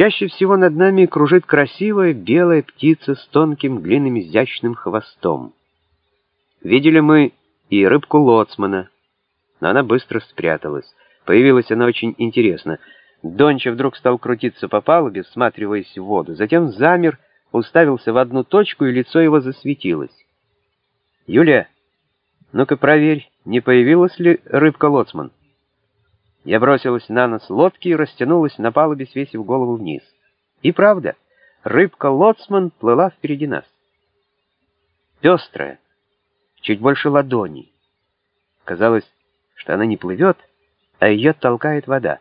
Чаще всего над нами кружит красивая белая птица с тонким длинным изящным хвостом. Видели мы и рыбку лоцмана, но она быстро спряталась. Появилась она очень интересно. Донча вдруг стал крутиться по палубе, всматриваясь в воду, затем замер, уставился в одну точку, и лицо его засветилось. «Юлия, ну-ка проверь, не появилась ли рыбка-лоцман?» Я бросилась на нос лодки и растянулась на палубе, свесив голову вниз. И правда, рыбка-лоцман плыла впереди нас. Пестрая, чуть больше ладони. Казалось, что она не плывет, а ее толкает вода.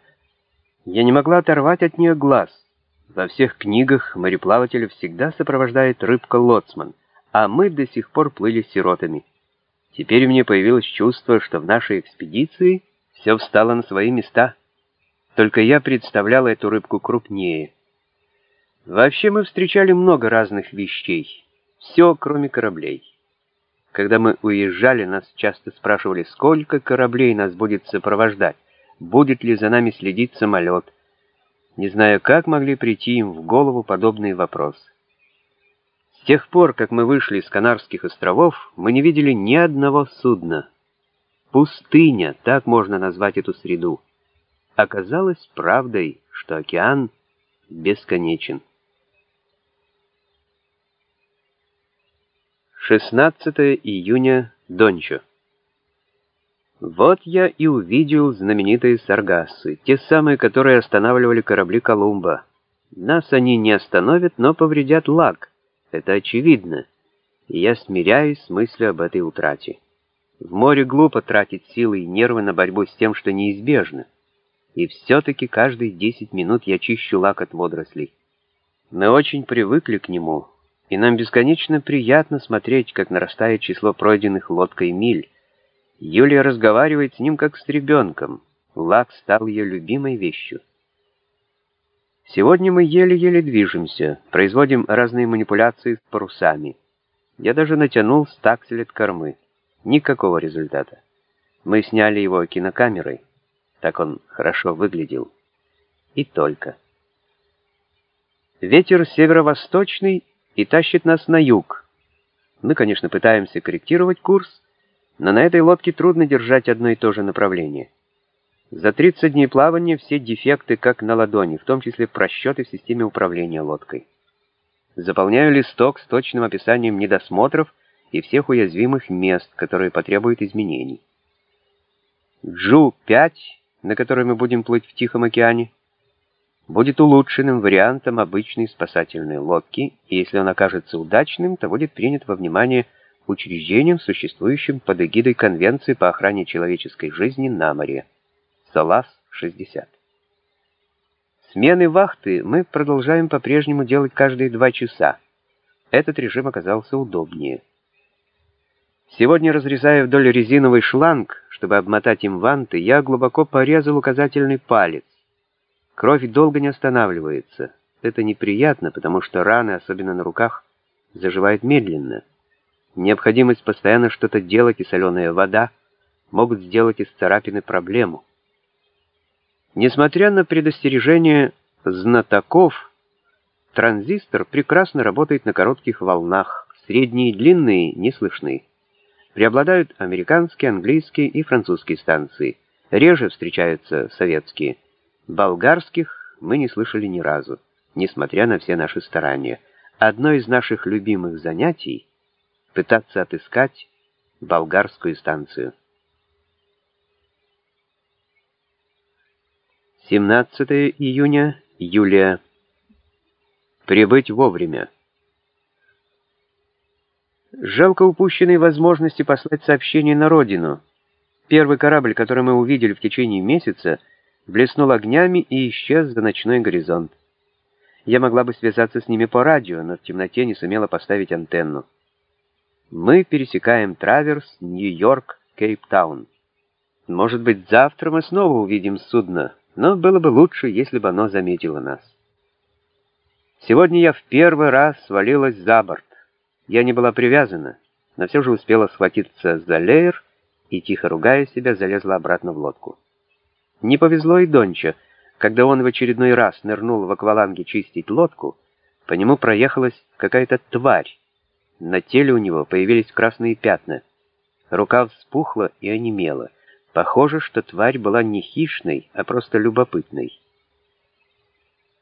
Я не могла оторвать от нее глаз. Во всех книгах мореплавателя всегда сопровождает рыбка-лоцман, а мы до сих пор плыли сиротами. Теперь меня появилось чувство, что в нашей экспедиции все встало на свои места. Только я представляла эту рыбку крупнее. Вообще мы встречали много разных вещей. Все, кроме кораблей. Когда мы уезжали, нас часто спрашивали, сколько кораблей нас будет сопровождать, будет ли за нами следить самолет. Не знаю, как могли прийти им в голову подобные вопросы. С тех пор, как мы вышли с Канарских островов, мы не видели ни одного судна. Пустыня, так можно назвать эту среду. Оказалось правдой, что океан бесконечен. 16 июня, Дончо. Вот я и увидел знаменитые саргассы, те самые, которые останавливали корабли Колумба. Нас они не остановят, но повредят лак. Это очевидно. И я смиряюсь с мыслью об этой утрате. В море глупо тратить силы и нервы на борьбу с тем, что неизбежно. И все-таки каждые 10 минут я чищу лак от водорослей. Мы очень привыкли к нему, и нам бесконечно приятно смотреть, как нарастает число пройденных лодкой миль. Юлия разговаривает с ним как с ребенком. Лак стал ее любимой вещью. Сегодня мы еле-еле движемся, производим разные манипуляции с парусами. Я даже натянул стаксель кормы. Никакого результата. Мы сняли его кинокамерой. Так он хорошо выглядел. И только. Ветер северо-восточный и тащит нас на юг. Мы, конечно, пытаемся корректировать курс, но на этой лодке трудно держать одно и то же направление. За 30 дней плавания все дефекты как на ладони, в том числе просчеты в системе управления лодкой. Заполняю листок с точным описанием недосмотров и всех уязвимых мест, которые потребуют изменений. Джу-5, на которой мы будем плыть в Тихом океане, будет улучшенным вариантом обычной спасательной лодки, и если он окажется удачным, то будет принят во внимание учреждением, существующим под эгидой Конвенции по охране человеческой жизни на море. СОЛАС-60. Смены вахты мы продолжаем по-прежнему делать каждые два часа. Этот режим оказался удобнее. Сегодня, разрезая вдоль резиновый шланг, чтобы обмотать им ванты, я глубоко порезал указательный палец. Кровь долго не останавливается. Это неприятно, потому что раны, особенно на руках, заживают медленно. Необходимость постоянно что-то делать и соленая вода могут сделать из царапины проблему. Несмотря на предостережение знатоков, транзистор прекрасно работает на коротких волнах, средние и длинные не слышны. Преобладают американские, английские и французские станции. Реже встречаются советские. Болгарских мы не слышали ни разу, несмотря на все наши старания. Одно из наших любимых занятий — пытаться отыскать болгарскую станцию. 17 июня, Юлия. Прибыть вовремя. Жалко упущенной возможности послать сообщение на родину. Первый корабль, который мы увидели в течение месяца, блеснул огнями и исчез за ночной горизонт. Я могла бы связаться с ними по радио, но в темноте не сумела поставить антенну. Мы пересекаем Траверс, Нью-Йорк, Кейптаун. Может быть, завтра мы снова увидим судно, но было бы лучше, если бы оно заметило нас. Сегодня я в первый раз свалилась за борт. Я не была привязана, но все же успела схватиться за леер и, тихо ругая себя, залезла обратно в лодку. Не повезло и Донча. Когда он в очередной раз нырнул в акваланге чистить лодку, по нему проехалась какая-то тварь. На теле у него появились красные пятна. Рука вспухла и онемела. Похоже, что тварь была не хищной, а просто любопытной.